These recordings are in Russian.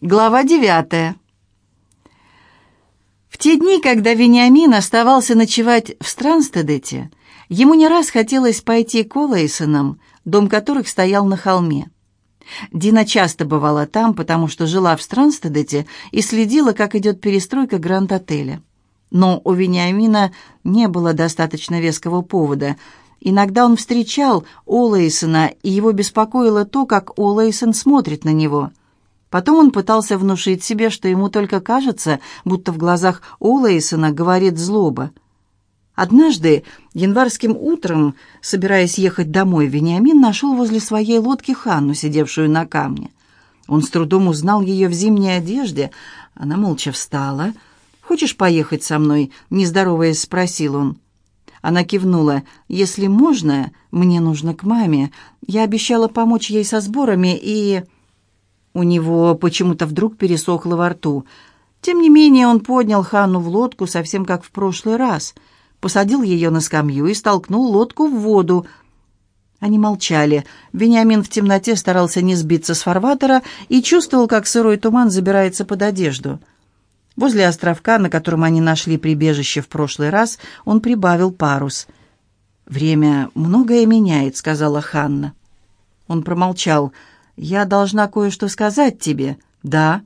Глава девятая. В те дни, когда Вениамин оставался ночевать в Странстедете, ему не раз хотелось пойти к Олэйсонам, дом которых стоял на холме. Дина часто бывала там, потому что жила в Странстедете и следила, как идет перестройка Гранд-отеля. Но у Вениамина не было достаточно веского повода. Иногда он встречал Олэйсона, и его беспокоило то, как Олэйсон смотрит на него – Потом он пытался внушить себе, что ему только кажется, будто в глазах Олэйсона говорит злоба. Однажды, январским утром, собираясь ехать домой, Вениамин нашел возле своей лодки Ханну, сидевшую на камне. Он с трудом узнал ее в зимней одежде. Она молча встала. «Хочешь поехать со мной?» — нездороваясь, спросил он. Она кивнула. «Если можно, мне нужно к маме. Я обещала помочь ей со сборами и...» У него почему-то вдруг пересохло во рту. Тем не менее он поднял Ханну в лодку, совсем как в прошлый раз. Посадил ее на скамью и столкнул лодку в воду. Они молчали. Вениамин в темноте старался не сбиться с фарватера и чувствовал, как сырой туман забирается под одежду. Возле островка, на котором они нашли прибежище в прошлый раз, он прибавил парус. «Время многое меняет», — сказала Ханна. Он промолчал. «Я должна кое-что сказать тебе». «Да».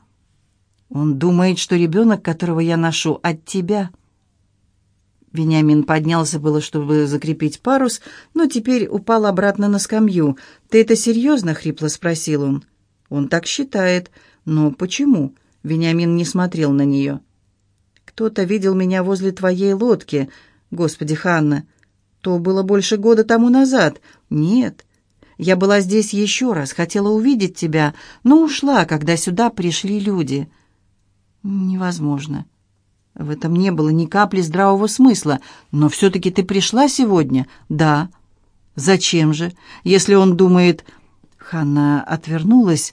«Он думает, что ребенок, которого я ношу, от тебя». Вениамин поднялся было, чтобы закрепить парус, но теперь упал обратно на скамью. «Ты это серьезно?» — хрипло спросил он. «Он так считает. Но почему?» Вениамин не смотрел на нее. «Кто-то видел меня возле твоей лодки. Господи, Ханна, то было больше года тому назад. Нет, я была здесь еще раз, хотела увидеть тебя, но ушла, когда сюда пришли люди». «Невозможно. В этом не было ни капли здравого смысла. Но все-таки ты пришла сегодня?» «Да». «Зачем же? Если он думает...» Ханна отвернулась,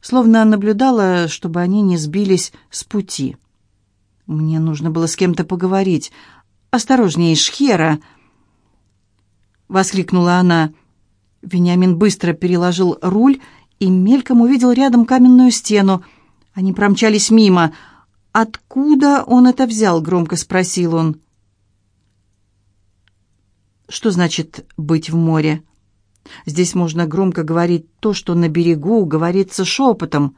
словно наблюдала, чтобы они не сбились с пути. «Мне нужно было с кем-то поговорить. Осторожнее, Шхера!» — воскликнула она. Вениамин быстро переложил руль и мельком увидел рядом каменную стену. Они промчались мимо. «Откуда он это взял?» — громко спросил он. «Что значит быть в море?» Здесь можно громко говорить то, что на берегу говорится шепотом.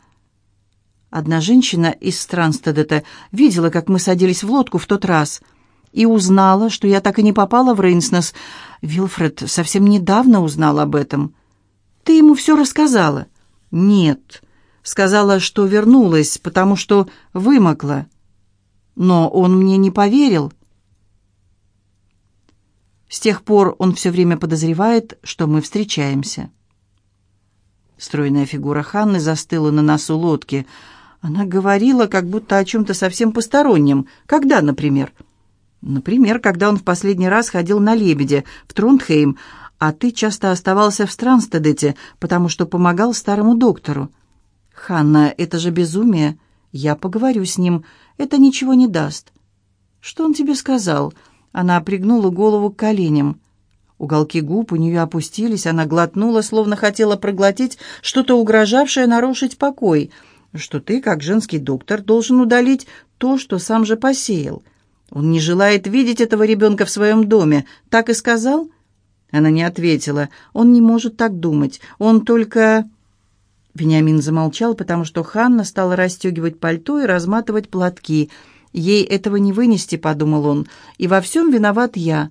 Одна женщина из Странстедета видела, как мы садились в лодку в тот раз, и узнала, что я так и не попала в Рейнснес. Вилфред совсем недавно узнал об этом. Ты ему все рассказала? Нет. Сказала, что вернулась, потому что вымокла. Но он мне не поверил. С тех пор он все время подозревает, что мы встречаемся. Стройная фигура Ханны застыла на носу лодки. Она говорила, как будто о чем-то совсем постороннем. Когда, например? — Например, когда он в последний раз ходил на «Лебеде» в Трундхейм, а ты часто оставался в Странстедете, потому что помогал старому доктору. «Ханна, это же безумие. Я поговорю с ним. Это ничего не даст». «Что он тебе сказал?» Она пригнула голову к коленям. Уголки губ у нее опустились, она глотнула, словно хотела проглотить что-то угрожавшее нарушить покой, что ты, как женский доктор, должен удалить то, что сам же посеял. Он не желает видеть этого ребенка в своем доме. Так и сказал?» Она не ответила. «Он не может так думать. Он только...» Вениамин замолчал, потому что Ханна стала расстегивать пальто и разматывать платки. «Ей этого не вынести», — подумал он, — «и во всем виноват я».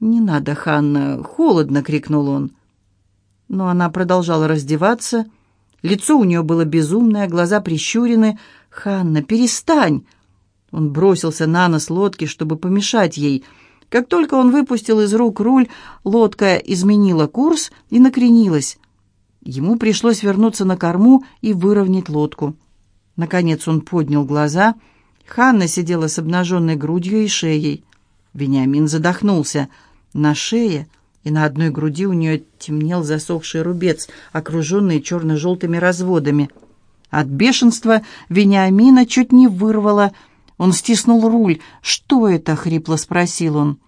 «Не надо, Ханна, холодно!» — крикнул он. Но она продолжала раздеваться. Лицо у нее было безумное, глаза прищурены. «Ханна, перестань!» Он бросился на нос лодки, чтобы помешать ей. Как только он выпустил из рук руль, лодка изменила курс и накренилась. Ему пришлось вернуться на корму и выровнять лодку. Наконец он поднял глаза. Ханна сидела с обнаженной грудью и шеей. Вениамин задохнулся. На шее и на одной груди у нее темнел засохший рубец, окруженный черно-желтыми разводами. От бешенства Вениамина чуть не вырвало он стиснул руль. «Что это?» — хрипло спросил он.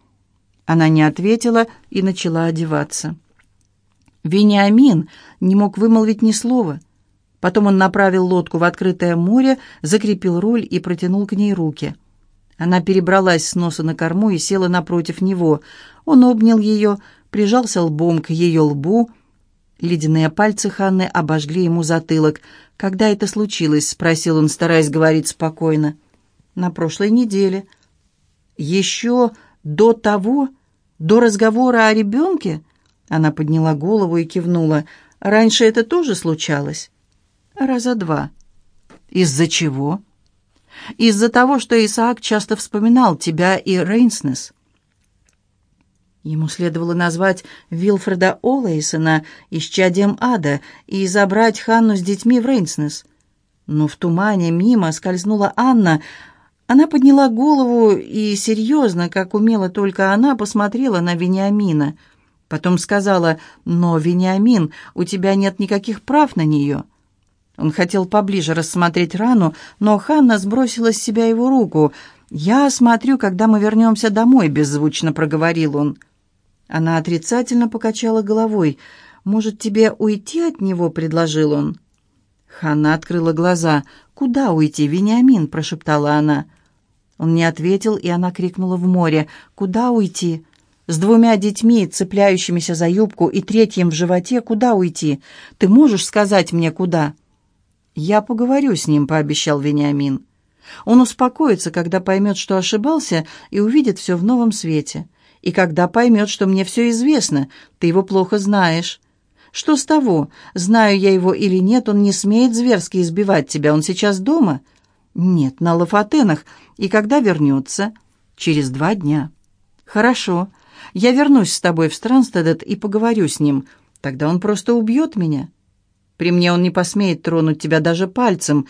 Она не ответила и начала одеваться. Вениамин не мог вымолвить ни слова. Потом он направил лодку в открытое море, закрепил руль и протянул к ней руки. Она перебралась с носа на корму и села напротив него. Он обнял ее, прижался лбом к ее лбу. Ледяные пальцы Ханны обожгли ему затылок. «Когда это случилось?» — спросил он, стараясь говорить спокойно. «На прошлой неделе». «Еще до того? До разговора о ребенке?» Она подняла голову и кивнула. «Раньше это тоже случалось?» Раза два. Из-за чего? Из-за того, что Исаак часто вспоминал тебя и Рейнснес. Ему следовало назвать Вилфреда Олэйсона исчадием ада и забрать Ханну с детьми в Рейнснес. Но в тумане мимо скользнула Анна. Она подняла голову и серьезно, как умела только она, посмотрела на Вениамина. Потом сказала, «Но, Вениамин, у тебя нет никаких прав на нее». Он хотел поближе рассмотреть рану, но Ханна сбросила с себя его руку. «Я смотрю, когда мы вернемся домой», — беззвучно проговорил он. Она отрицательно покачала головой. «Может, тебе уйти от него?» — предложил он. Ханна открыла глаза. «Куда уйти, Вениамин?» — прошептала она. Он не ответил, и она крикнула в море. «Куда уйти?» «С двумя детьми, цепляющимися за юбку, и третьим в животе, куда уйти? Ты можешь сказать мне, куда?» «Я поговорю с ним», — пообещал Вениамин. «Он успокоится, когда поймет, что ошибался, и увидит все в новом свете. И когда поймет, что мне все известно, ты его плохо знаешь. Что с того, знаю я его или нет, он не смеет зверски избивать тебя. Он сейчас дома?» «Нет, на Лафатенах. И когда вернется?» «Через два дня». «Хорошо. Я вернусь с тобой в Странстедет и поговорю с ним. Тогда он просто убьет меня». При мне он не посмеет тронуть тебя даже пальцем.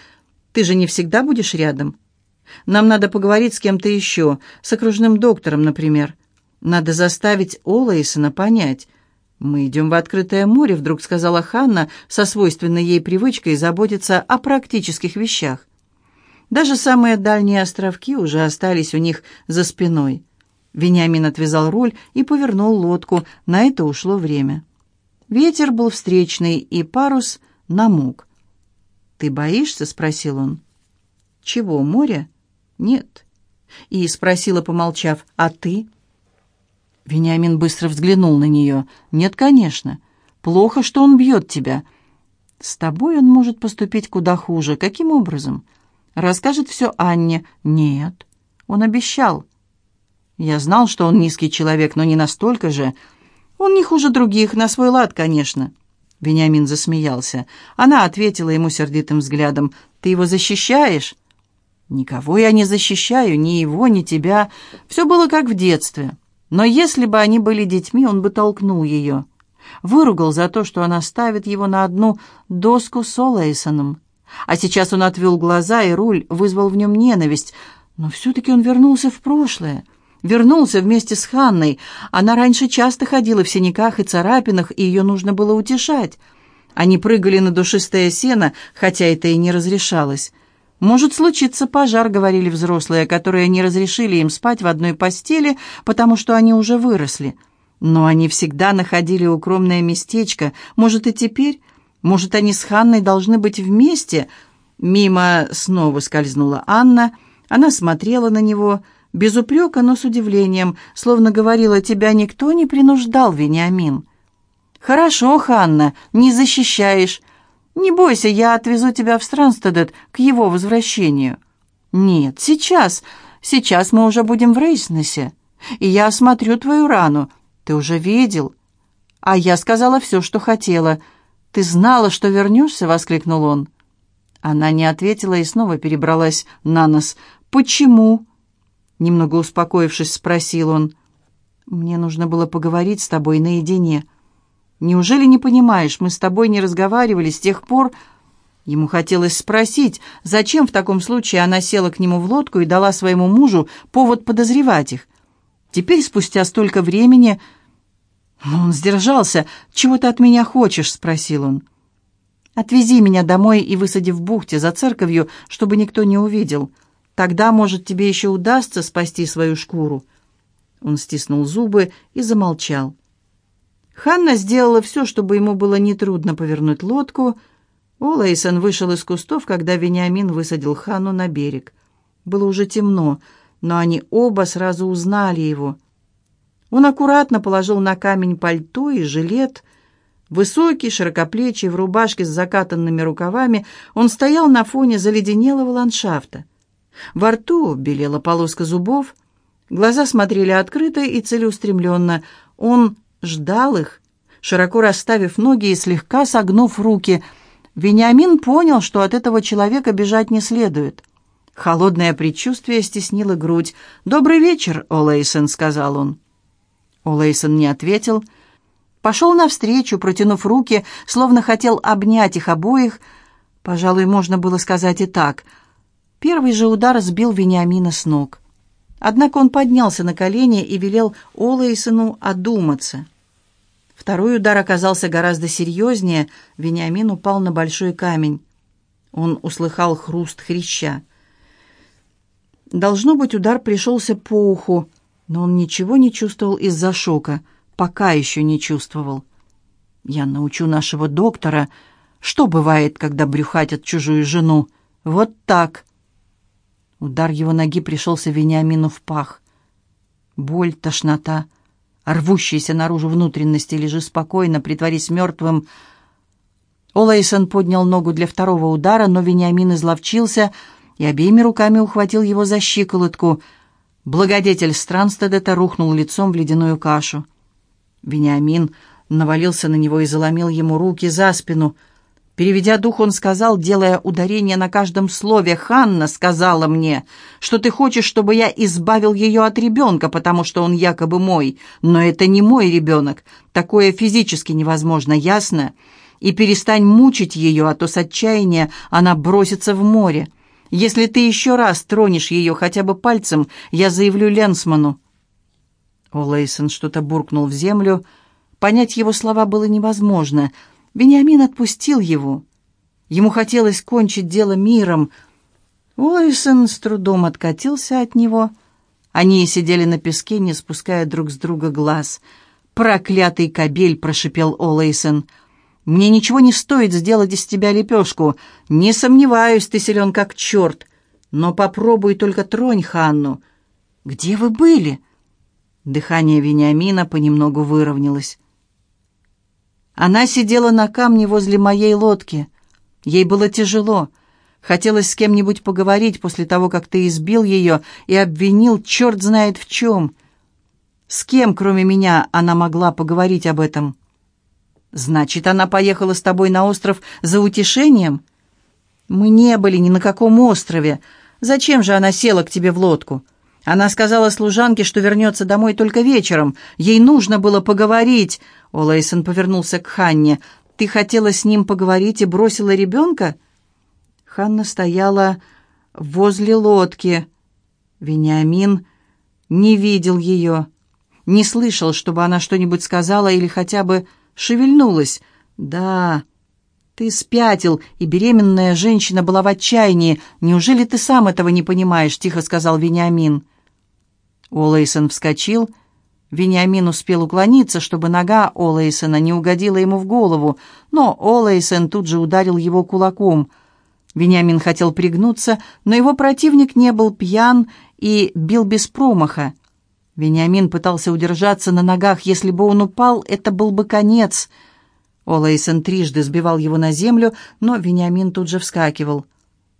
Ты же не всегда будешь рядом. Нам надо поговорить с кем-то еще, с окружным доктором, например. Надо заставить Олэйсона понять. «Мы идем в открытое море», — вдруг сказала Ханна, со свойственной ей привычкой заботиться о практических вещах. Даже самые дальние островки уже остались у них за спиной. Вениамин отвязал руль и повернул лодку. На это ушло время. Ветер был встречный, и парус намок. «Ты боишься?» — спросил он. «Чего, море?» «Нет». И спросила, помолчав, «А ты?» Вениамин быстро взглянул на нее. «Нет, конечно. Плохо, что он бьет тебя. С тобой он может поступить куда хуже. Каким образом? Расскажет все Анне. Нет. Он обещал. Я знал, что он низкий человек, но не настолько же. «Он не хуже других, на свой лад, конечно». Вениамин засмеялся. Она ответила ему сердитым взглядом. «Ты его защищаешь?» «Никого я не защищаю, ни его, ни тебя. Все было как в детстве. Но если бы они были детьми, он бы толкнул ее. Выругал за то, что она ставит его на одну доску с Олэйсоном. А сейчас он отвел глаза, и руль вызвал в нем ненависть. Но все-таки он вернулся в прошлое вернулся вместе с Ханной. Она раньше часто ходила в синяках и царапинах, и ее нужно было утешать. Они прыгали на душистое сено, хотя это и не разрешалось. «Может случиться пожар», — говорили взрослые, которые не разрешили им спать в одной постели, потому что они уже выросли. Но они всегда находили укромное местечко. Может, и теперь? Может, они с Ханной должны быть вместе? Мимо снова скользнула Анна. Она смотрела на него — без упрека, но с удивлением, словно говорила, «Тебя никто не принуждал, Вениамин». «Хорошо, Ханна, не защищаешь. Не бойся, я отвезу тебя в Странстедет к его возвращению». «Нет, сейчас. Сейчас мы уже будем в Рейснесе, и я осмотрю твою рану. Ты уже видел?» «А я сказала все, что хотела. Ты знала, что вернешься?» — воскликнул он. Она не ответила и снова перебралась на нос. «Почему?» Немного успокоившись, спросил он. «Мне нужно было поговорить с тобой наедине. Неужели не понимаешь, мы с тобой не разговаривали с тех пор...» Ему хотелось спросить, зачем в таком случае она села к нему в лодку и дала своему мужу повод подозревать их. Теперь, спустя столько времени... Но он сдержался. «Чего ты от меня хочешь?» — спросил он. «Отвези меня домой и высади в бухте за церковью, чтобы никто не увидел. Тогда, может, тебе еще удастся спасти свою шкуру». Он стиснул зубы и замолчал. Ханна сделала все, чтобы ему было нетрудно повернуть лодку. Олэйсон вышел из кустов, когда Вениамин высадил Ханну на берег. Было уже темно, но они оба сразу узнали его. Он аккуратно положил на камень пальто и жилет. Высокий, широкоплечий, в рубашке с закатанными рукавами, он стоял на фоне заледенелого ландшафта. Во рту белела полоска зубов, глаза смотрели открыто и целеустремленно. Он ждал их, широко расставив ноги и слегка согнув руки – Вениамин понял, что от этого человека бежать не следует. Холодное предчувствие стеснило грудь. «Добрый вечер, Олэйсон», — сказал он. Олэйсон не ответил. Пошел навстречу, протянув руки, словно хотел обнять их обоих. Пожалуй, можно было сказать и так. Первый же удар сбил Вениамина с ног. Однако он поднялся на колени и велел Олэйсону одуматься. Второй удар оказался гораздо серьезнее. Вениамин упал на большой камень. Он услыхал хруст хряща. Должно быть, удар пришелся по уху, но он ничего не чувствовал из-за шока. Пока еще не чувствовал. Я научу нашего доктора, что бывает, когда брюхатят чужую жену. Вот так. Удар его ноги пришелся Вениамину в пах. Боль, тошнота — рвущиеся наружу внутренности, лежи спокойно, притворись мертвым. Олэйсон поднял ногу для второго удара, но Вениамин изловчился и обеими руками ухватил его за щиколотку. Благодетель Странстедета рухнул лицом в ледяную кашу. Вениамин навалился на него и заломил ему руки за спину — Переведя дух, он сказал, делая ударение на каждом слове, «Ханна сказала мне, что ты хочешь, чтобы я избавил ее от ребенка, потому что он якобы мой. Но это не мой ребенок. Такое физически невозможно, ясно? И перестань мучить ее, а то с отчаяния она бросится в море. Если ты еще раз тронешь ее хотя бы пальцем, я заявлю Ленсману». Олэйсон что-то буркнул в землю. Понять его слова было невозможно — Вениамин отпустил его. Ему хотелось кончить дело миром. Уэйсон с трудом откатился от него. Они сидели на песке, не спуская друг с друга глаз. «Проклятый кобель!» — прошипел Олэйсон. «Мне ничего не стоит сделать из тебя лепешку. Не сомневаюсь, ты силен как черт. Но попробуй только тронь Ханну. Где вы были?» Дыхание Вениамина понемногу выровнялось. Она сидела на камне возле моей лодки. Ей было тяжело. Хотелось с кем-нибудь поговорить после того, как ты избил ее и обвинил черт знает в чем. С кем, кроме меня, она могла поговорить об этом? Значит, она поехала с тобой на остров за утешением? Мы не были ни на каком острове. Зачем же она села к тебе в лодку? Она сказала служанке, что вернется домой только вечером. Ей нужно было поговорить. Олэйсон повернулся к Ханне. «Ты хотела с ним поговорить и бросила ребенка?» Ханна стояла возле лодки. Вениамин не видел ее, не слышал, чтобы она что-нибудь сказала или хотя бы шевельнулась. «Да, ты спятил, и беременная женщина была в отчаянии. Неужели ты сам этого не понимаешь?» — тихо сказал Вениамин. Олэйсон вскочил. Вениамин успел уклониться, чтобы нога Олэйсона не угодила ему в голову, но Олэйсон тут же ударил его кулаком. Вениамин хотел пригнуться, но его противник не был пьян и бил без промаха. Вениамин пытался удержаться на ногах. Если бы он упал, это был бы конец. Олэйсон трижды сбивал его на землю, но Вениамин тут же вскакивал.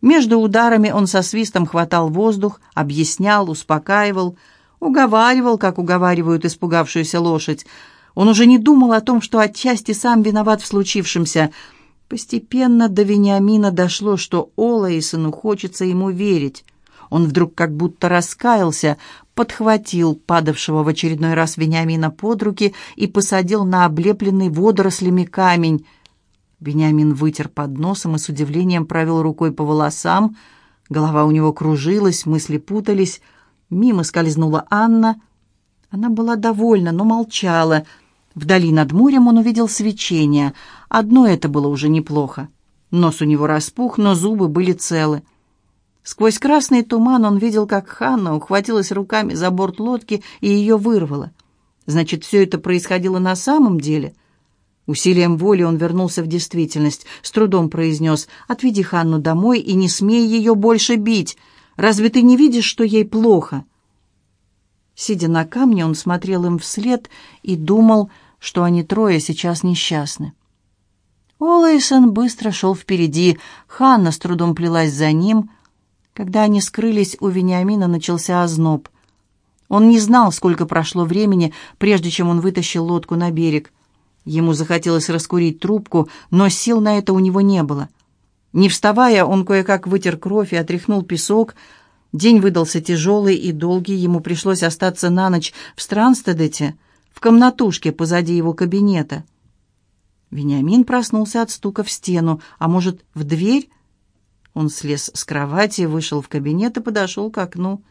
Между ударами он со свистом хватал воздух, объяснял, успокаивал — Уговаривал, как уговаривают испугавшуюся лошадь. Он уже не думал о том, что отчасти сам виноват в случившемся. Постепенно до Вениамина дошло, что Олаисону хочется ему верить. Он вдруг как будто раскаялся, подхватил падавшего в очередной раз Вениамина под руки и посадил на облепленный водорослями камень. Вениамин вытер под носом и с удивлением провел рукой по волосам. Голова у него кружилась, мысли путались — Мимо скользнула Анна. Она была довольна, но молчала. Вдали над морем он увидел свечение. Одно это было уже неплохо. Нос у него распух, но зубы были целы. Сквозь красный туман он видел, как Ханна ухватилась руками за борт лодки и ее вырвала. Значит, все это происходило на самом деле. Усилием воли он вернулся в действительность, с трудом произнес «Отведи Ханну домой и не смей ее больше бить. Разве ты не видишь, что ей плохо?» Сидя на камне, он смотрел им вслед и думал, что они трое сейчас несчастны. Олэйсон быстро шел впереди, Ханна с трудом плелась за ним. Когда они скрылись, у Вениамина начался озноб. Он не знал, сколько прошло времени, прежде чем он вытащил лодку на берег. Ему захотелось раскурить трубку, но сил на это у него не было. Не вставая, он кое-как вытер кровь и отряхнул песок. День выдался тяжелый и долгий, ему пришлось остаться на ночь в Странстедете, в комнатушке позади его кабинета. Вениамин проснулся от стука в стену, а может, в дверь? Он слез с кровати, вышел в кабинет и подошел к окну.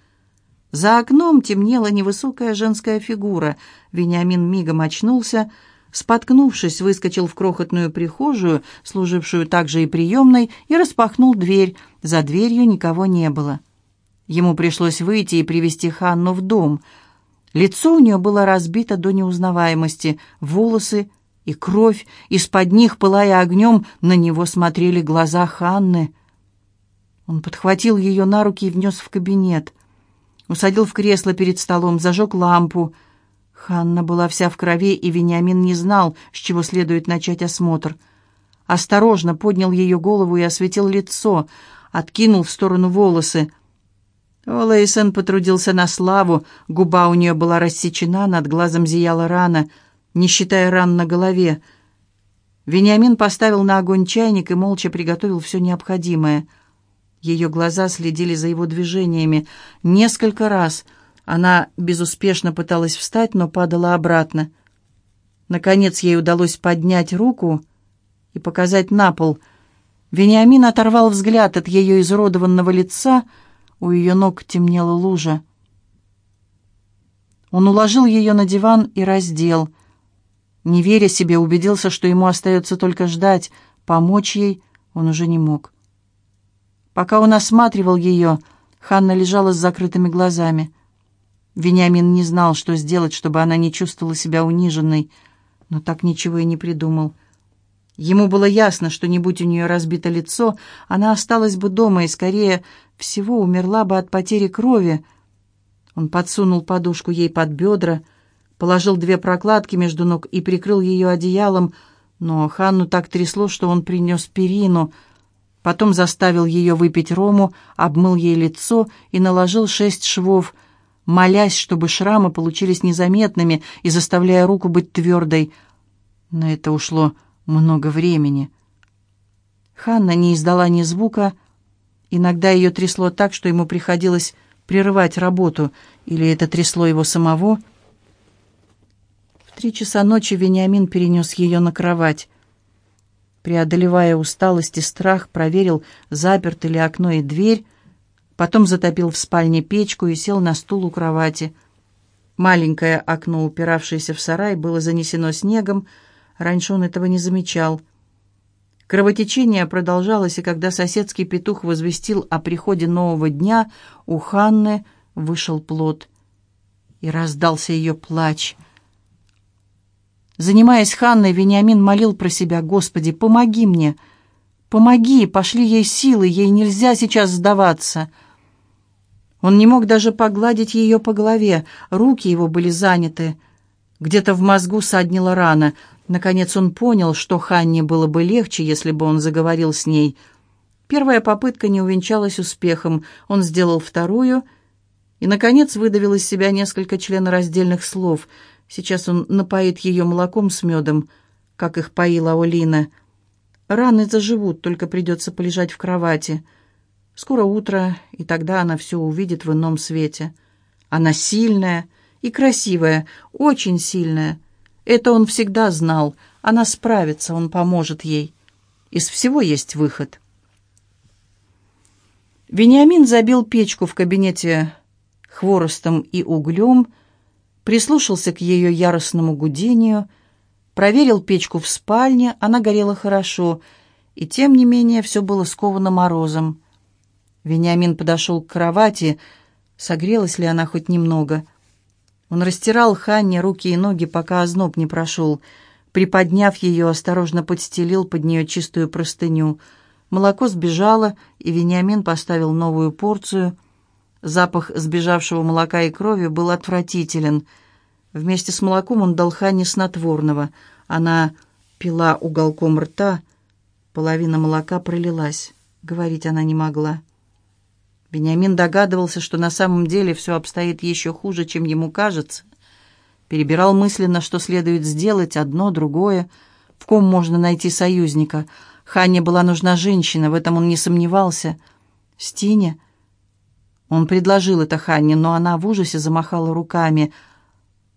За окном темнела невысокая женская фигура. Вениамин мигом очнулся, споткнувшись, выскочил в крохотную прихожую, служившую также и приемной, и распахнул дверь. За дверью никого не было. Ему пришлось выйти и привести Ханну в дом. Лицо у нее было разбито до неузнаваемости, волосы и кровь, из-под них, пылая огнем, на него смотрели глаза Ханны. Он подхватил ее на руки и внес в кабинет. Усадил в кресло перед столом, зажег лампу — Ханна была вся в крови, и Вениамин не знал, с чего следует начать осмотр. Осторожно поднял ее голову и осветил лицо, откинул в сторону волосы. Олэйсон потрудился на славу, губа у нее была рассечена, над глазом зияла рана, не считая ран на голове. Вениамин поставил на огонь чайник и молча приготовил все необходимое. Ее глаза следили за его движениями. Несколько раз — она безуспешно пыталась встать, но падала обратно. Наконец ей удалось поднять руку и показать на пол. Вениамин оторвал взгляд от ее изуродованного лица, у ее ног темнела лужа. Он уложил ее на диван и раздел. Не веря себе, убедился, что ему остается только ждать, помочь ей он уже не мог. Пока он осматривал ее, Ханна лежала с закрытыми глазами. Вениамин не знал, что сделать, чтобы она не чувствовала себя униженной, но так ничего и не придумал. Ему было ясно, что не будь у нее разбито лицо, она осталась бы дома и, скорее всего, умерла бы от потери крови. Он подсунул подушку ей под бедра, положил две прокладки между ног и прикрыл ее одеялом, но Ханну так трясло, что он принес перину. Потом заставил ее выпить рому, обмыл ей лицо и наложил шесть швов — молясь, чтобы шрамы получились незаметными и заставляя руку быть твердой. На это ушло много времени. Ханна не издала ни звука. Иногда ее трясло так, что ему приходилось прерывать работу, или это трясло его самого. В три часа ночи Вениамин перенес ее на кровать. Преодолевая усталость и страх, проверил, заперты ли окно и дверь, Потом затопил в спальне печку и сел на стул у кровати. Маленькое окно, упиравшееся в сарай, было занесено снегом. Раньше он этого не замечал. Кровотечение продолжалось, и когда соседский петух возвестил о приходе нового дня, у Ханны вышел плод. И раздался ее плач. Занимаясь Ханной, Вениамин молил про себя, «Господи, помоги мне! Помоги! Пошли ей силы, ей нельзя сейчас сдаваться!» Он не мог даже погладить ее по голове, руки его были заняты. Где-то в мозгу саднила рана. Наконец он понял, что Ханне было бы легче, если бы он заговорил с ней. Первая попытка не увенчалась успехом. Он сделал вторую и, наконец, выдавил из себя несколько членораздельных слов. Сейчас он напоит ее молоком с медом, как их поила Олина. Раны заживут, только придется полежать в кровати. Скоро утро, и тогда она все увидит в ином свете. Она сильная и красивая, очень сильная. Это он всегда знал. Она справится, он поможет ей. Из всего есть выход. Вениамин забил печку в кабинете хворостом и углем, прислушался к ее яростному гудению, проверил печку в спальне, она горела хорошо, и тем не менее все было сковано морозом. Вениамин подошел к кровати. Согрелась ли она хоть немного? Он растирал Ханне руки и ноги, пока озноб не прошел. Приподняв ее, осторожно подстелил под нее чистую простыню. Молоко сбежало, и Вениамин поставил новую порцию. Запах сбежавшего молока и крови был отвратителен. Вместе с молоком он дал Хане снотворного. Она пила уголком рта, половина молока пролилась. Говорить она не могла. Вениамин догадывался, что на самом деле все обстоит еще хуже, чем ему кажется перебирал мысленно, что следует сделать, одно, другое, в ком можно найти союзника. Ханне была нужна женщина, в этом он не сомневался. Стине? Он предложил это Ханне, но она в ужасе замахала руками.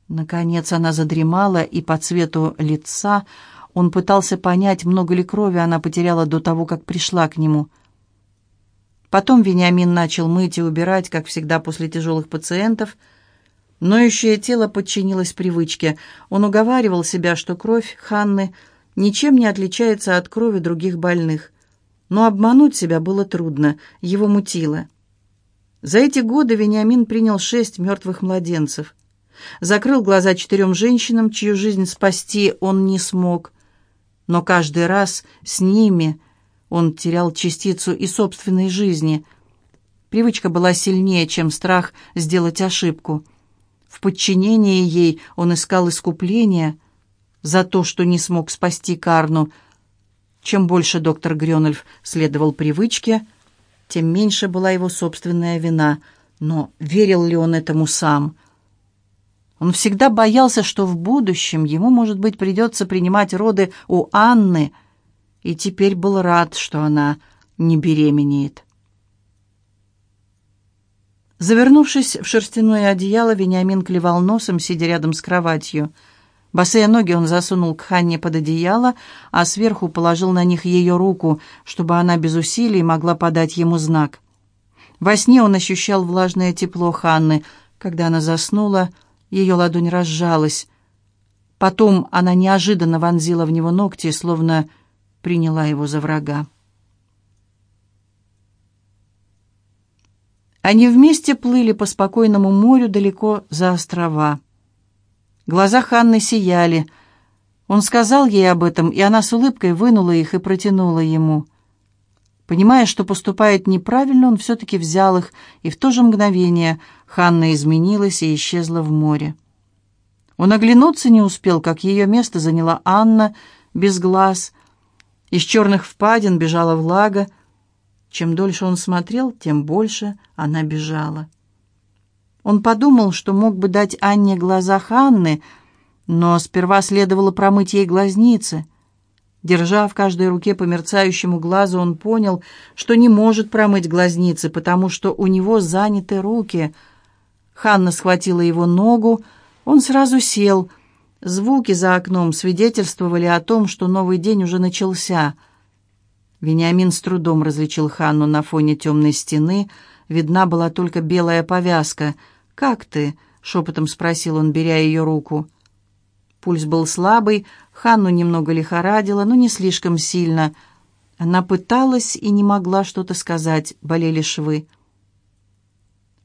Наконец она задремала, и по цвету лица он пытался понять, много ли крови она потеряла до того, как пришла к нему. Потом Вениамин начал мыть и убирать, как всегда после тяжелых пациентов – Ноющее тело подчинилось привычке. Он уговаривал себя, что кровь Ханны ничем не отличается от крови других больных. Но обмануть себя было трудно, его мутило. За эти годы Вениамин принял шесть мертвых младенцев. Закрыл глаза четырем женщинам, чью жизнь спасти он не смог. Но каждый раз с ними он терял частицу и собственной жизни. Привычка была сильнее, чем страх сделать ошибку. В подчинении ей он искал искупления за то, что не смог спасти Карну. Чем больше доктор Грёнольф следовал привычке, тем меньше была его собственная вина. Но верил ли он этому сам? Он всегда боялся, что в будущем ему, может быть, придется принимать роды у Анны, и теперь был рад, что она не беременеет. Завернувшись в шерстяное одеяло, Вениамин клевал носом, сидя рядом с кроватью. Босые ноги он засунул к Ханне под одеяло, а сверху положил на них ее руку, чтобы она без усилий могла подать ему знак. Во сне он ощущал влажное тепло Ханны. Когда она заснула, ее ладонь разжалась. Потом она неожиданно вонзила в него ногти, словно приняла его за врага. Они вместе плыли по спокойному морю далеко за острова. Глаза Ханны сияли. Он сказал ей об этом, и она с улыбкой вынула их и протянула ему. Понимая, что поступает неправильно, он все-таки взял их, и в то же мгновение Ханна изменилась и исчезла в море. Он оглянуться не успел, как ее место заняла Анна, без глаз. Из черных впадин бежала влага, чем дольше он смотрел, тем больше она бежала. Он подумал, что мог бы дать Анне глаза Ханны, но сперва следовало промыть ей глазницы. Держа в каждой руке по мерцающему глазу, он понял, что не может промыть глазницы, потому что у него заняты руки. Ханна схватила его ногу, он сразу сел. Звуки за окном свидетельствовали о том, что новый день уже начался — Вениамин с трудом различил Ханну на фоне темной стены. Видна была только белая повязка. «Как ты?» — шепотом спросил он, беря ее руку. Пульс был слабый, Ханну немного лихорадило, но не слишком сильно. Она пыталась и не могла что-то сказать, болели швы.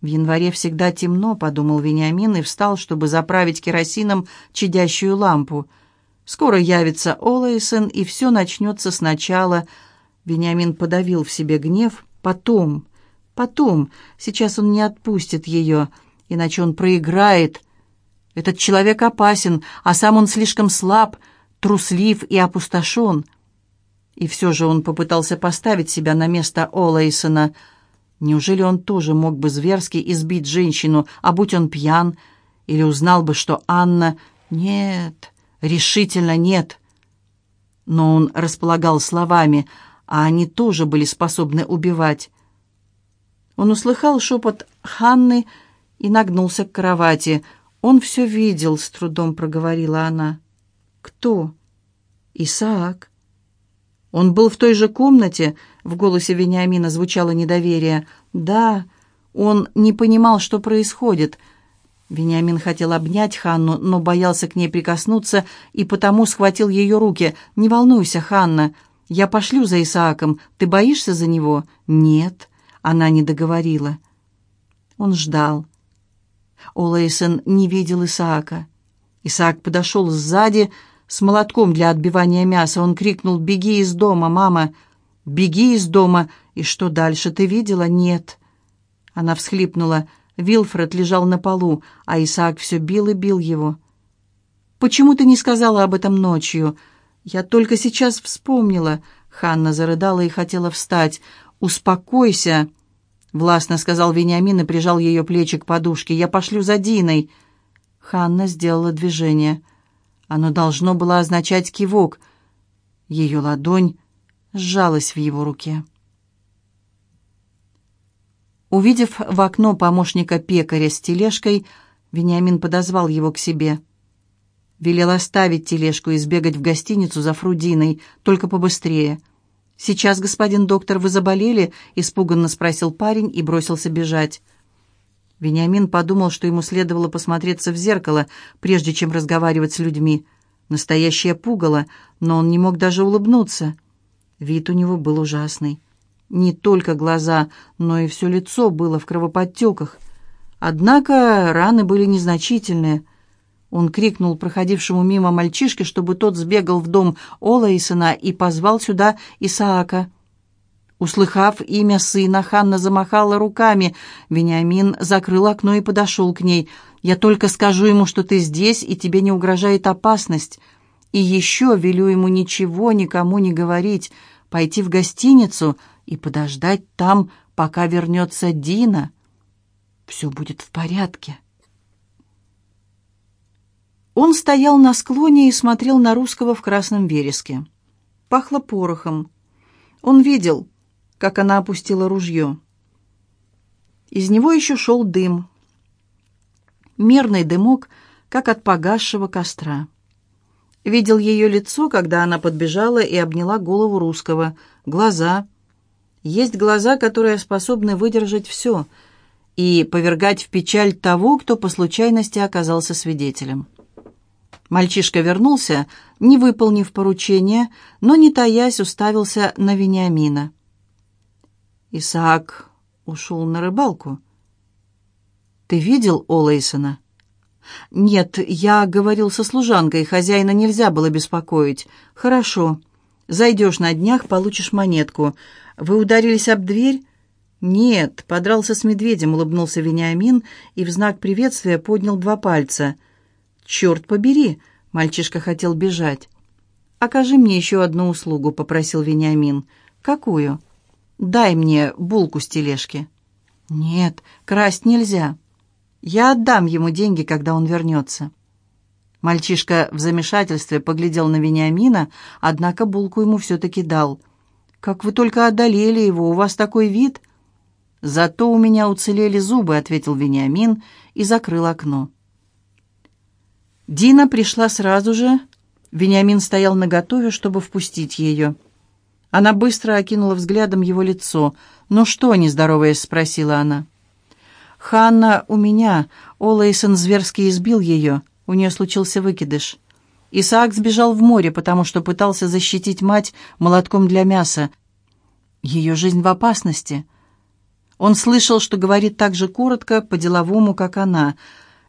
«В январе всегда темно», — подумал Вениамин и встал, чтобы заправить керосином чадящую лампу. «Скоро явится Олэйсон, и все начнется сначала», — Вениамин подавил в себе гнев. «Потом, потом, сейчас он не отпустит ее, иначе он проиграет. Этот человек опасен, а сам он слишком слаб, труслив и опустошен». И все же он попытался поставить себя на место Олэйсона. Неужели он тоже мог бы зверски избить женщину, а будь он пьян, или узнал бы, что Анна... Нет, решительно нет. Но он располагал словами — а они тоже были способны убивать. Он услыхал шепот Ханны и нагнулся к кровати. «Он все видел», — с трудом проговорила она. «Кто?» «Исаак». «Он был в той же комнате?» — в голосе Вениамина звучало недоверие. «Да, он не понимал, что происходит». Вениамин хотел обнять Ханну, но боялся к ней прикоснуться и потому схватил ее руки. «Не волнуйся, Ханна, «Я пошлю за Исааком. Ты боишься за него?» «Нет», — она не договорила. Он ждал. Олэйсон не видел Исаака. Исаак подошел сзади, с молотком для отбивания мяса. Он крикнул «Беги из дома, мама! Беги из дома!» «И что дальше, ты видела?» «Нет». Она всхлипнула. Вилфред лежал на полу, а Исаак все бил и бил его. «Почему ты не сказала об этом ночью?» «Я только сейчас вспомнила». Ханна зарыдала и хотела встать. «Успокойся», — властно сказал Вениамин и прижал ее плечи к подушке. «Я пошлю за Диной». Ханна сделала движение. Оно должно было означать кивок. Ее ладонь сжалась в его руке. Увидев в окно помощника пекаря с тележкой, Вениамин подозвал его к себе. Велел оставить тележку и сбегать в гостиницу за Фрудиной, только побыстрее. «Сейчас, господин доктор, вы заболели?» — испуганно спросил парень и бросился бежать. Вениамин подумал, что ему следовало посмотреться в зеркало, прежде чем разговаривать с людьми. Настоящее пугало, но он не мог даже улыбнуться. Вид у него был ужасный. Не только глаза, но и все лицо было в кровоподтеках. Однако раны были незначительные. Он крикнул проходившему мимо мальчишке, чтобы тот сбегал в дом Олаисона и позвал сюда Исаака. Услыхав имя сына, Ханна замахала руками. Вениамин закрыл окно и подошел к ней. «Я только скажу ему, что ты здесь, и тебе не угрожает опасность. И еще велю ему ничего никому не говорить, пойти в гостиницу и подождать там, пока вернется Дина. Все будет в порядке». Он стоял на склоне и смотрел на русского в красном вереске. Пахло порохом. Он видел, как она опустила ружье. Из него еще шел дым. Мерный дымок, как от погасшего костра. Видел ее лицо, когда она подбежала и обняла голову русского. Глаза. Есть глаза, которые способны выдержать все и повергать в печаль того, кто по случайности оказался свидетелем. Мальчишка вернулся, не выполнив поручение, но, не таясь, уставился на Вениамина. Исаак ушел на рыбалку. «Ты видел Олэйсона?» «Нет, я говорил со служанкой, хозяина нельзя было беспокоить. Хорошо. Зайдешь на днях, получишь монетку. Вы ударились об дверь?» «Нет, подрался с медведем», — улыбнулся Вениамин и в знак приветствия поднял два пальца. «Черт побери!» — мальчишка хотел бежать. «Окажи мне еще одну услугу», — попросил Вениамин. «Какую?» Дай мне булку с тележки». «Нет, красть нельзя. Я отдам ему деньги, когда он вернется». Мальчишка в замешательстве поглядел на Вениамина, однако булку ему все-таки дал. «Как вы только одолели его, у вас такой вид!» «Зато у меня уцелели зубы», — ответил Вениамин и закрыл окно. Дина пришла сразу же. Вениамин стоял наготове, чтобы впустить ее. Она быстро окинула взглядом его лицо. «Ну что, не здороваясь?» — спросила она. «Ханна у меня. Олэйсон зверски избил ее. У нее случился выкидыш. Исаак сбежал в море, потому что пытался защитить мать молотком для мяса. Ее жизнь в опасности». Он слышал, что говорит так же коротко, по-деловому, как она.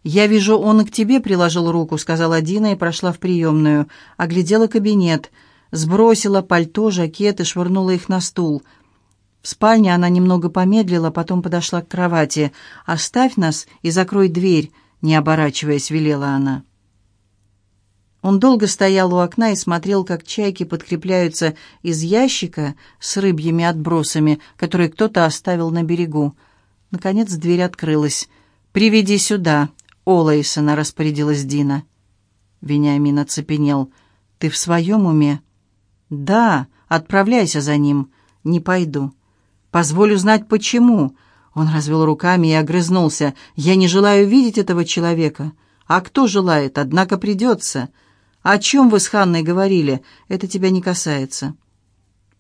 «Я вижу, он и к тебе приложил руку», — сказала Дина и прошла в приемную. Оглядела кабинет — сбросила пальто, жакет и швырнула их на стул. В спальне она немного помедлила, потом подошла к кровати. «Оставь нас и закрой дверь», — не оборачиваясь, велела она. Он долго стоял у окна и смотрел, как чайки подкрепляются из ящика с рыбьими отбросами, которые кто-то оставил на берегу. Наконец дверь открылась. «Приведи сюда», — Олэйсона распорядилась Дина. Вениамин оцепенел. «Ты в своем уме?» «Да, отправляйся за ним. Не пойду. Позволю знать, почему». Он развел руками и огрызнулся. «Я не желаю видеть этого человека. А кто желает? Однако придется. О чем вы с Ханной говорили? Это тебя не касается».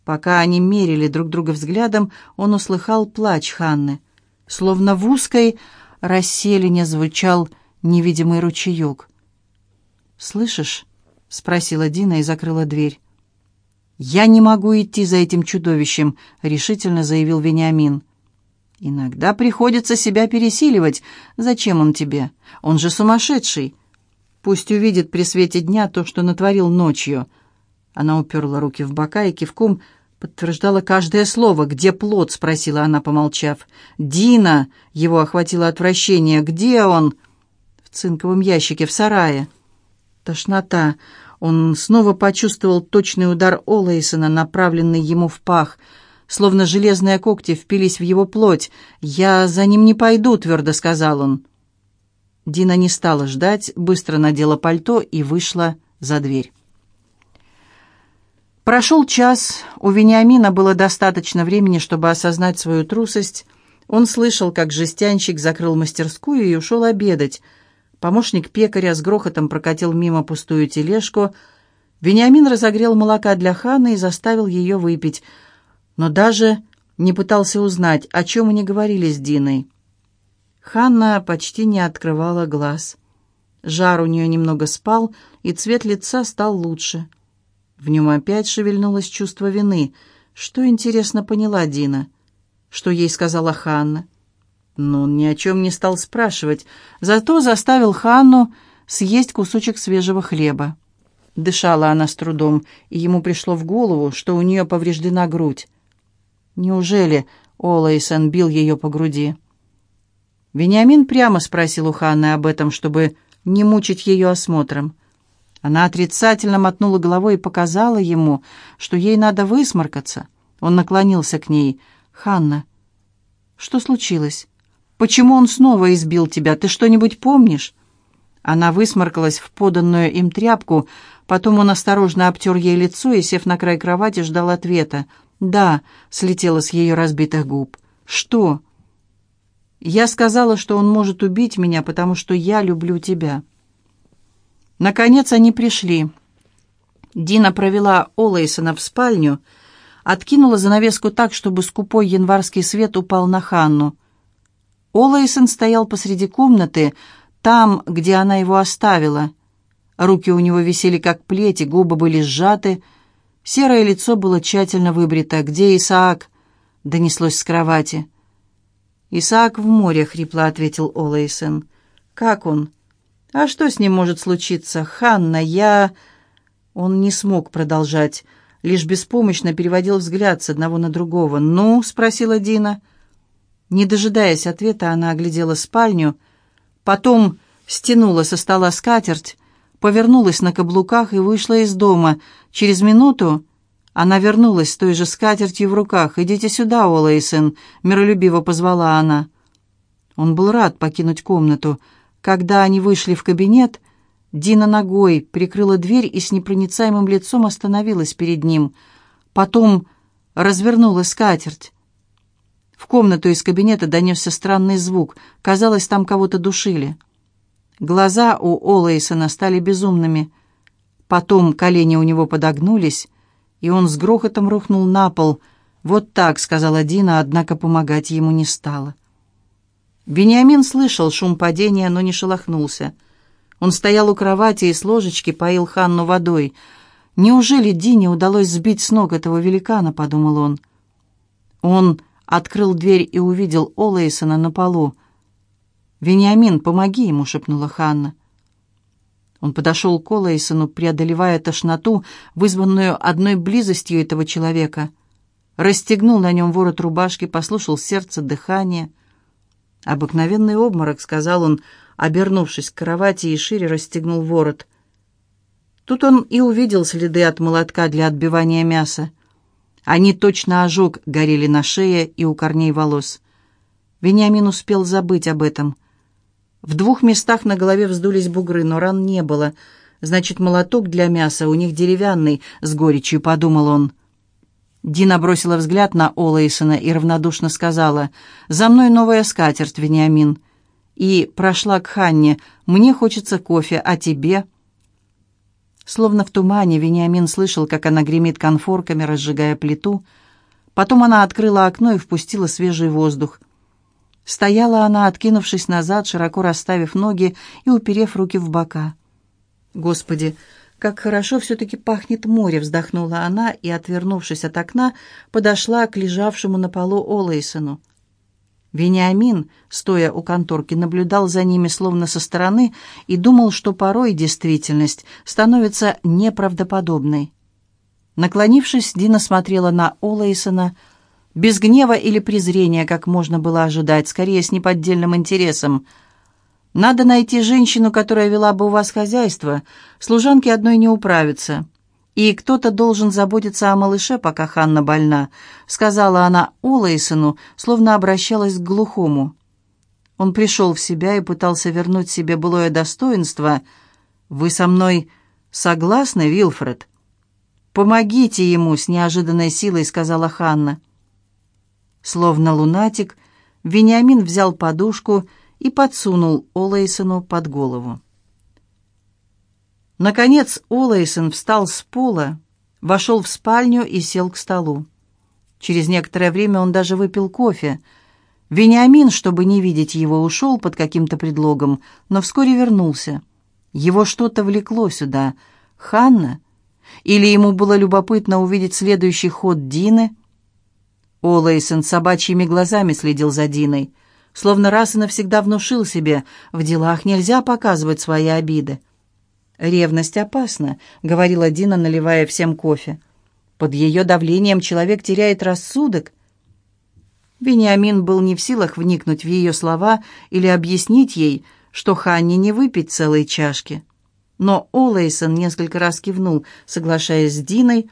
Пока они мерили друг друга взглядом, он услыхал плач Ханны. Словно в узкой расселине звучал невидимый ручеек. «Слышишь?» — спросила Дина и закрыла дверь. «Я не могу идти за этим чудовищем», — решительно заявил Вениамин. «Иногда приходится себя пересиливать. Зачем он тебе? Он же сумасшедший». Пусть увидит при свете дня то, что натворил ночью. Она уперла руки в бока и кивком подтверждала каждое слово. «Где плод?» — спросила она, помолчав. «Дина!» — его охватило отвращение. «Где он?» «В цинковом ящике, в сарае». Тошнота. Он снова почувствовал точный удар Олэйсона, направленный ему в пах. Словно железные когти впились в его плоть. «Я за ним не пойду», — твердо сказал он. Дина не стала ждать, быстро надела пальто и вышла за дверь. Прошел час, у Вениамина было достаточно времени, чтобы осознать свою трусость. Он слышал, как жестянщик закрыл мастерскую и ушел обедать. Помощник пекаря с грохотом прокатил мимо пустую тележку. Вениамин разогрел молока для Ханы и заставил ее выпить, но даже не пытался узнать, о чем они говорили с Диной. Ханна почти не открывала глаз. Жар у нее немного спал, и цвет лица стал лучше. В нем опять шевельнулось чувство вины. Что, интересно, поняла Дина? Что ей сказала Ханна? Но он ни о чем не стал спрашивать, зато заставил Ханну съесть кусочек свежего хлеба. Дышала она с трудом, и ему пришло в голову, что у нее повреждена грудь. Неужели Олайсон бил ее по груди? Вениамин прямо спросил у Ханны об этом, чтобы не мучить ее осмотром. Она отрицательно мотнула головой и показала ему, что ей надо высморкаться. Он наклонился к ней. «Ханна, что случилось? Почему он снова избил тебя? Ты что-нибудь помнишь?» Она высморкалась в поданную им тряпку, потом он осторожно обтер ей лицо и, сев на край кровати, ждал ответа. «Да», — слетело с ее разбитых губ. «Что?» Я сказала, что он может убить меня, потому что я люблю тебя. Наконец они пришли. Дина провела Олэйсона в спальню, откинула занавеску так, чтобы скупой январский свет упал на Ханну. Олэйсон стоял посреди комнаты, там, где она его оставила. Руки у него висели как плети, губы были сжаты, серое лицо было тщательно выбрито. «Где Исаак?» — донеслось с кровати. «Исаак в море», — хрипло ответил Олэйсон. «Как он?» «А что с ним может случиться? Ханна, я...» Он не смог продолжать, лишь беспомощно переводил взгляд с одного на другого. «Ну?» — спросила Дина. Не дожидаясь ответа, она оглядела спальню, потом стянула со стола скатерть, повернулась на каблуках и вышла из дома. Через минуту она вернулась с той же скатертью в руках. «Идите сюда, Олэйсон», — миролюбиво позвала она. Он был рад покинуть комнату. Когда они вышли в кабинет, Дина ногой прикрыла дверь и с непроницаемым лицом остановилась перед ним. Потом развернула скатерть. В комнату из кабинета донесся странный звук. Казалось, там кого-то душили. Глаза у Олэйсона стали безумными. Потом колени у него подогнулись, и он с грохотом рухнул на пол. «Вот так», — сказала Дина, однако помогать ему не стала. Вениамин слышал шум падения, но не шелохнулся. Он стоял у кровати и с ложечки поил Ханну водой. «Неужели Дине удалось сбить с ног этого великана?» — подумал он. Он открыл дверь и увидел Олэйсона на полу. «Вениамин, помоги ему!» — шепнула Ханна. Он подошел к Олэйсону, преодолевая тошноту, вызванную одной близостью этого человека. Расстегнул на нем ворот рубашки, послушал сердце, дыхание. «Обыкновенный обморок», — сказал он, обернувшись к кровати и шире расстегнул ворот. Тут он и увидел следы от молотка для отбивания мяса. Они точно ожог горели на шее и у корней волос. Вениамин успел забыть об этом — в двух местах на голове вздулись бугры, но ран не было. Значит, молоток для мяса у них деревянный, с горечью подумал он. Дина бросила взгляд на Олэйсона и равнодушно сказала, «За мной новая скатерть, Вениамин». И прошла к Ханне, «Мне хочется кофе, а тебе?» Словно в тумане Вениамин слышал, как она гремит конфорками, разжигая плиту. Потом она открыла окно и впустила свежий воздух. Стояла она, откинувшись назад, широко расставив ноги и уперев руки в бока. «Господи, как хорошо все-таки пахнет море!» — вздохнула она и, отвернувшись от окна, подошла к лежавшему на полу Олэйсону. Вениамин, стоя у конторки, наблюдал за ними словно со стороны и думал, что порой действительность становится неправдоподобной. Наклонившись, Дина смотрела на Олэйсона без гнева или презрения, как можно было ожидать, скорее с неподдельным интересом. «Надо найти женщину, которая вела бы у вас хозяйство. Служанки одной не управятся. И кто-то должен заботиться о малыше, пока Ханна больна», — сказала она Олэйсону, словно обращалась к глухому. Он пришел в себя и пытался вернуть себе былое достоинство. «Вы со мной согласны, Вилфред?» «Помогите ему!» — с неожиданной силой сказала Ханна. Словно лунатик, Вениамин взял подушку и подсунул Олэйсону под голову. Наконец Олэйсон встал с пола, вошел в спальню и сел к столу. Через некоторое время он даже выпил кофе. Вениамин, чтобы не видеть его, ушел под каким-то предлогом, но вскоре вернулся. Его что-то влекло сюда. Ханна? Или ему было любопытно увидеть следующий ход Дины? Олэйсон собачьими глазами следил за Диной, словно раз и навсегда внушил себе, в делах нельзя показывать свои обиды. «Ревность опасна», — говорила Дина, наливая всем кофе. «Под ее давлением человек теряет рассудок». Вениамин был не в силах вникнуть в ее слова или объяснить ей, что Ханне не выпить целой чашки. Но Олэйсон несколько раз кивнул, соглашаясь с Диной.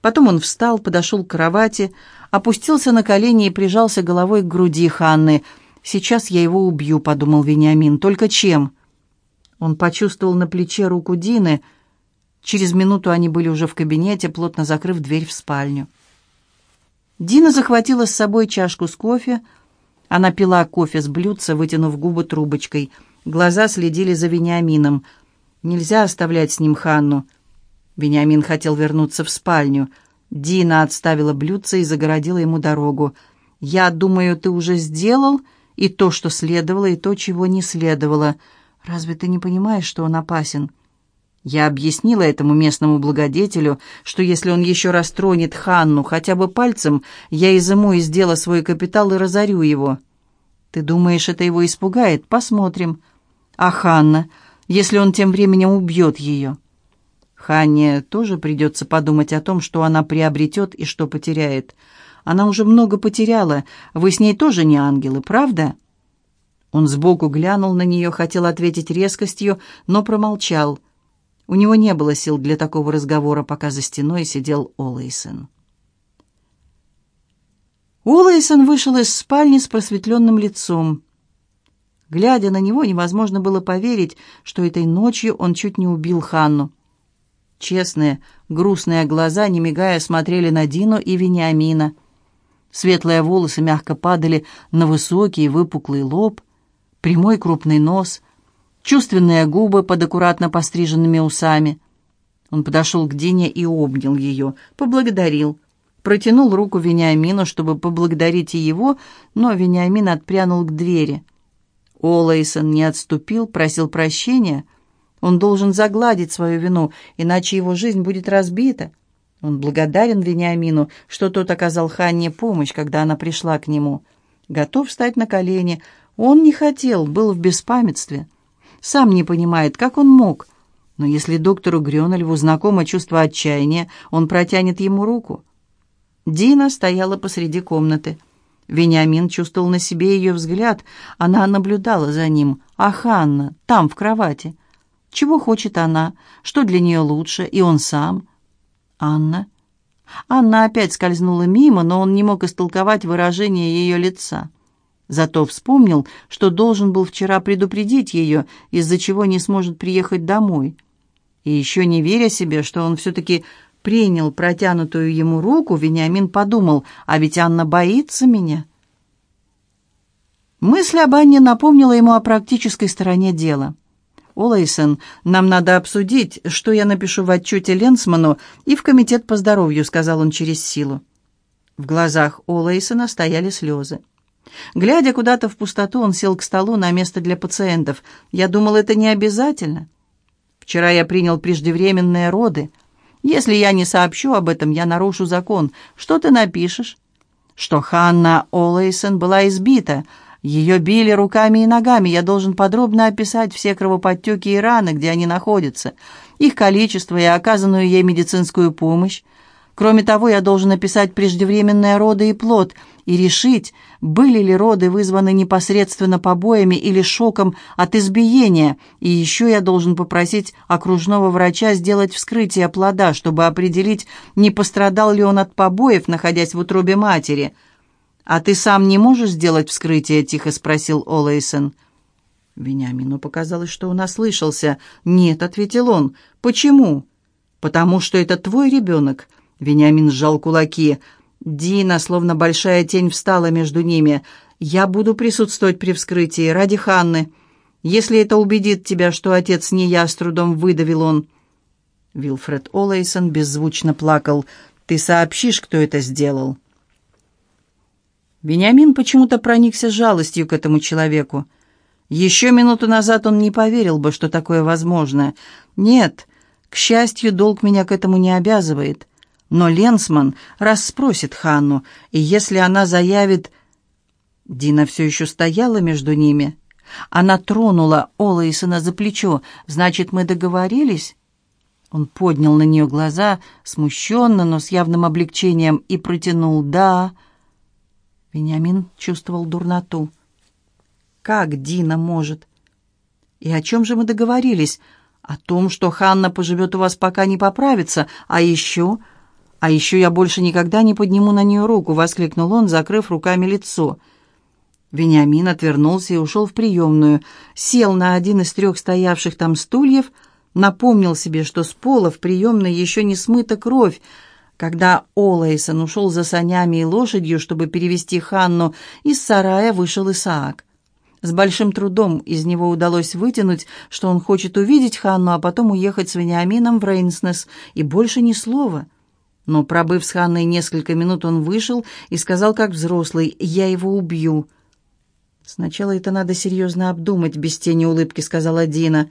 Потом он встал, подошел к кровати, опустился на колени и прижался головой к груди Ханны. «Сейчас я его убью», — подумал Вениамин. «Только чем?» Он почувствовал на плече руку Дины. Через минуту они были уже в кабинете, плотно закрыв дверь в спальню. Дина захватила с собой чашку с кофе. Она пила кофе с блюдца, вытянув губы трубочкой. Глаза следили за Вениамином — Нельзя оставлять с ним Ханну. Вениамин хотел вернуться в спальню. Дина отставила блюдце и загородила ему дорогу. «Я думаю, ты уже сделал и то, что следовало, и то, чего не следовало. Разве ты не понимаешь, что он опасен?» Я объяснила этому местному благодетелю, что если он еще раз тронет Ханну хотя бы пальцем, я изыму из дела свой капитал и разорю его. Ты думаешь, это его испугает? Посмотрим. А Ханна? если он тем временем убьет ее. Ханне тоже придется подумать о том, что она приобретет и что потеряет. Она уже много потеряла. Вы с ней тоже не ангелы, правда?» Он сбоку глянул на нее, хотел ответить резкостью, но промолчал. У него не было сил для такого разговора, пока за стеной сидел Олэйсон. Олэйсон вышел из спальни с просветленным лицом. Глядя на него, невозможно было поверить, что этой ночью он чуть не убил Ханну. Честные, грустные глаза, не мигая, смотрели на Дину и Вениамина. Светлые волосы мягко падали на высокий выпуклый лоб, прямой крупный нос, чувственные губы под аккуратно постриженными усами. Он подошел к Дине и обнял ее, поблагодарил. Протянул руку Вениамину, чтобы поблагодарить и его, но Вениамин отпрянул к двери. Олэйсон не отступил, просил прощения. Он должен загладить свою вину, иначе его жизнь будет разбита. Он благодарен Вениамину, что тот оказал Ханне помощь, когда она пришла к нему. Готов встать на колени. Он не хотел, был в беспамятстве. Сам не понимает, как он мог. Но если доктору Грёнольву знакомо чувство отчаяния, он протянет ему руку. Дина стояла посреди комнаты. Вениамин чувствовал на себе ее взгляд. Она наблюдала за ним. А Ханна там, в кровати. Чего хочет она? Что для нее лучше? И он сам? Анна? Анна опять скользнула мимо, но он не мог истолковать выражение ее лица. Зато вспомнил, что должен был вчера предупредить ее, из-за чего не сможет приехать домой. И еще не веря себе, что он все-таки принял протянутую ему руку, Вениамин подумал, а ведь Анна боится меня. Мысль об Анне напомнила ему о практической стороне дела. «Олэйсон, нам надо обсудить, что я напишу в отчете Ленсману и в комитет по здоровью», — сказал он через силу. В глазах Олэйсона стояли слезы. Глядя куда-то в пустоту, он сел к столу на место для пациентов. «Я думал, это не обязательно. Вчера я принял преждевременные роды. Если я не сообщу об этом, я нарушу закон. Что ты напишешь? что Ханна Олэйсон была избита. Ее били руками и ногами. Я должен подробно описать все кровоподтеки и раны, где они находятся, их количество и оказанную ей медицинскую помощь. Кроме того, я должен описать преждевременные роды и плод и решить, были ли роды вызваны непосредственно побоями или шоком от избиения, и еще я должен попросить окружного врача сделать вскрытие плода, чтобы определить, не пострадал ли он от побоев, находясь в утробе матери. «А ты сам не можешь сделать вскрытие?» — тихо спросил Олэйсон. Вениамину показалось, что он ослышался. «Нет», — ответил он. «Почему?» «Потому что это твой ребенок». Вениамин сжал кулаки. Дина, словно большая тень, встала между ними. «Я буду присутствовать при вскрытии ради Ханны. Если это убедит тебя, что отец не я, с трудом выдавил он». Вилфред Олэйсон беззвучно плакал. «Ты сообщишь, кто это сделал?» Вениамин почему-то проникся жалостью к этому человеку. Еще минуту назад он не поверил бы, что такое возможно. Нет, к счастью, долг меня к этому не обязывает. Но Ленсман расспросит Ханну, и если она заявит... Дина все еще стояла между ними. Она тронула Олэйсона за плечо. «Значит, мы договорились?» Он поднял на нее глаза, смущенно, но с явным облегчением, и протянул «да». Вениамин чувствовал дурноту. Как Дина может? И о чем же мы договорились? О том, что Ханна поживет у вас, пока не поправится. А еще... А еще я больше никогда не подниму на нее руку, воскликнул он, закрыв руками лицо. Вениамин отвернулся и ушел в приемную, сел на один из трех стоявших там стульев, напомнил себе, что с пола в приемной еще не смыта кровь, когда Олэйсон ушел за санями и лошадью, чтобы перевести Ханну, из сарая вышел Исаак. С большим трудом из него удалось вытянуть, что он хочет увидеть Ханну, а потом уехать с Вениамином в Рейнснес, и больше ни слова. Но, пробыв с Ханной несколько минут, он вышел и сказал, как взрослый, «Я его убью». «Сначала это надо серьезно обдумать», — без тени улыбки сказала Дина.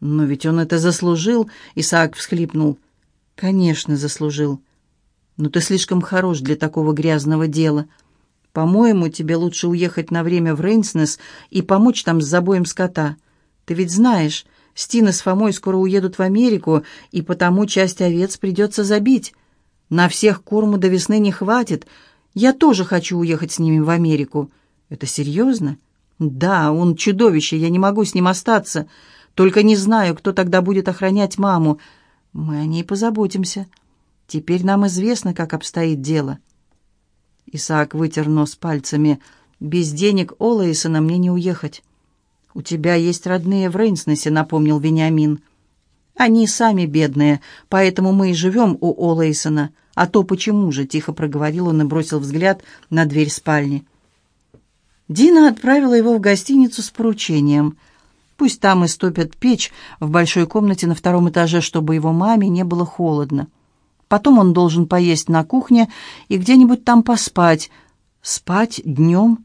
«Но ведь он это заслужил», — Исаак всхлипнул. «Конечно, заслужил. Но ты слишком хорош для такого грязного дела». По-моему, тебе лучше уехать на время в Рейнснес и помочь там с забоем скота. Ты ведь знаешь, Стина с Фомой скоро уедут в Америку, и потому часть овец придется забить. На всех корму до весны не хватит. Я тоже хочу уехать с ними в Америку. Это серьезно? Да, он чудовище, я не могу с ним остаться. Только не знаю, кто тогда будет охранять маму. Мы о ней позаботимся. Теперь нам известно, как обстоит дело». Исаак вытер нос пальцами. «Без денег Олэйсона мне не уехать». «У тебя есть родные в Рейнснесе», — напомнил Вениамин. «Они сами бедные, поэтому мы и живем у Олэйсона. А то почему же?» — тихо проговорил он и бросил взгляд на дверь спальни. Дина отправила его в гостиницу с поручением. Пусть там истопят печь в большой комнате на втором этаже, чтобы его маме не было холодно. Потом он должен поесть на кухне и где-нибудь там поспать. Спать днем?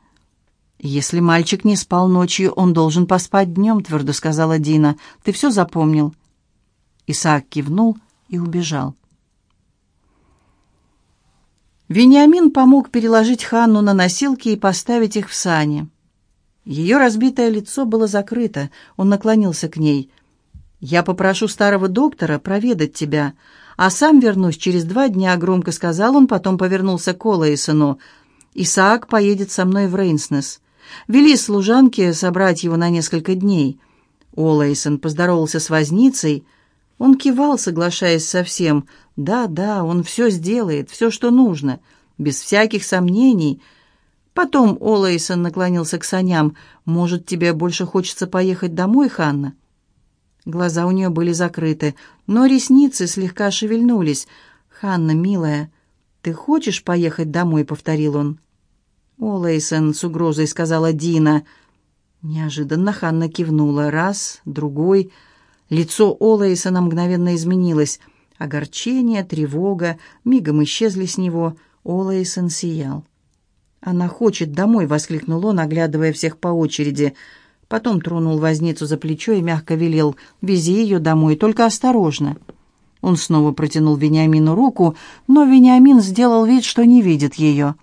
Если мальчик не спал ночью, он должен поспать днем, твердо сказала Дина. Ты все запомнил? Исаак кивнул и убежал. Вениамин помог переложить Ханну на носилки и поставить их в сани. Ее разбитое лицо было закрыто. Он наклонился к ней. «Я попрошу старого доктора проведать тебя а сам вернусь через два дня», — громко сказал он, потом повернулся к Олэйсону. «Исаак поедет со мной в Рейнснес. Вели служанке собрать его на несколько дней». Олэйсон поздоровался с возницей. Он кивал, соглашаясь со всем. «Да, да, он все сделает, все, что нужно, без всяких сомнений». Потом Олэйсон наклонился к саням. «Может, тебе больше хочется поехать домой, Ханна?» Глаза у нее были закрыты, но ресницы слегка шевельнулись. «Ханна, милая, ты хочешь поехать домой?» — повторил он. «О, Лейсон», — с угрозой сказала Дина. Неожиданно Ханна кивнула. Раз, другой. Лицо Олэйсона мгновенно изменилось. Огорчение, тревога мигом исчезли с него. Олэйсон сиял. «Она хочет домой!» — воскликнул он, оглядывая всех по очереди. Потом тронул возницу за плечо и мягко велел «Вези ее домой, только осторожно». Он снова протянул Вениамину руку, но Вениамин сделал вид, что не видит ее.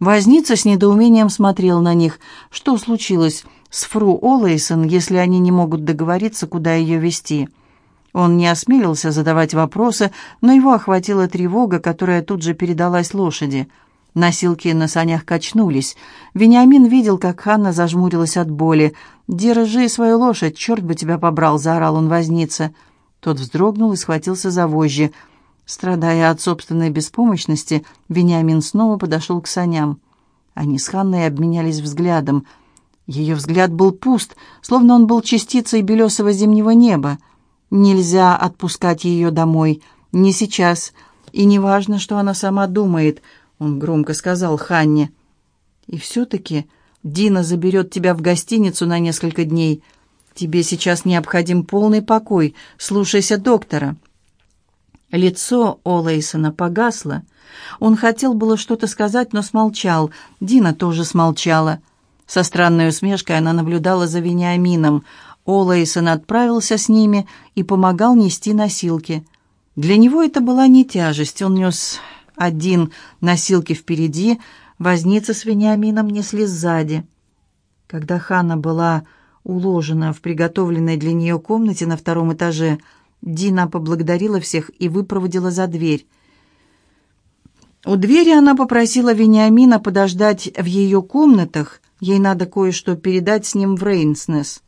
Возница с недоумением смотрел на них. Что случилось с фру Олэйсон, если они не могут договориться, куда ее вести? Он не осмелился задавать вопросы, но его охватила тревога, которая тут же передалась лошади. Носилки на санях качнулись. Вениамин видел, как Ханна зажмурилась от боли. «Держи свою лошадь, черт бы тебя побрал!» — заорал он возница. Тот вздрогнул и схватился за вожжи. Страдая от собственной беспомощности, Вениамин снова подошел к саням. Они с Ханной обменялись взглядом. Ее взгляд был пуст, словно он был частицей белесого зимнего неба. Нельзя отпускать ее домой. Не сейчас. И не важно, что она сама думает, он громко сказал Ханне. И все-таки Дина заберет тебя в гостиницу на несколько дней. Тебе сейчас необходим полный покой. Слушайся доктора. Лицо Олэйсона погасло. Он хотел было что-то сказать, но смолчал. Дина тоже смолчала. Со странной усмешкой она наблюдала за Вениамином. Олэйсон отправился с ними и помогал нести носилки. Для него это была не тяжесть. Он нес один носилки впереди, возница с Вениамином несли сзади. Когда Хана была уложена в приготовленной для нее комнате на втором этаже, Дина поблагодарила всех и выпроводила за дверь. У двери она попросила Вениамина подождать в ее комнатах, ей надо кое-что передать с ним в Рейнснес.